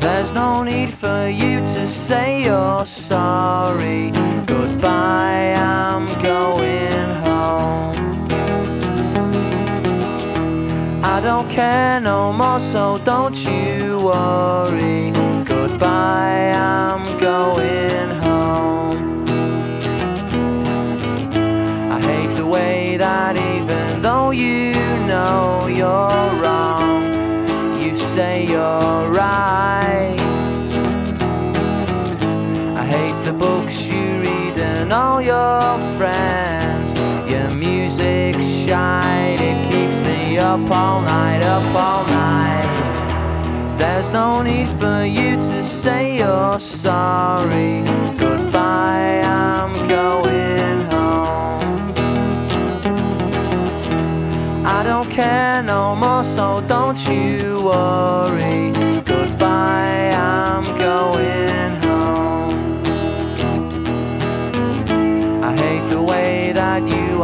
There's no need for you to say you're sorry. Goodbye, I don't care no more, so don't you worry. Goodbye, I'm going home. I hate the way that even though you know you're wrong, you say you're right. I hate the books you read and all your friends. Your music shine, it keeps me up all night, up all night. There's no need for you to say you're sorry. Goodbye, I'm going home. I don't care no more, so don't you worry.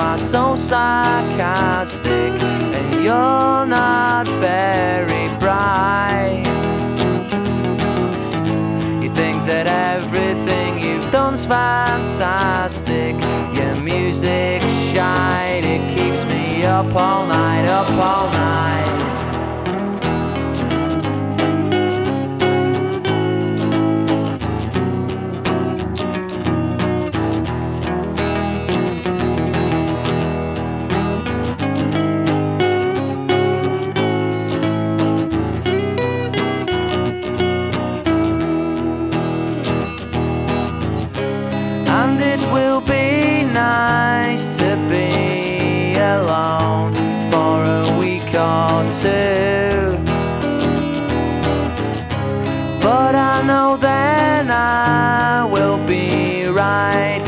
Are so sarcastic and you're not very bright. You think that everything you've done's fantastic. Your music shine, it keeps me up all night, up all night. Alone for a week or two. But I know then I will be right,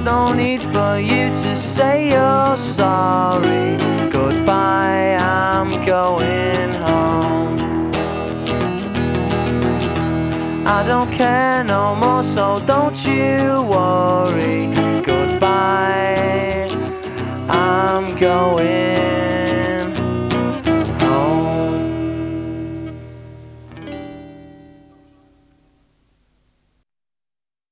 There's no need for you to say you're sorry. Goodbye, I'm going home. I don't care no more, so don't you worry. Goodbye,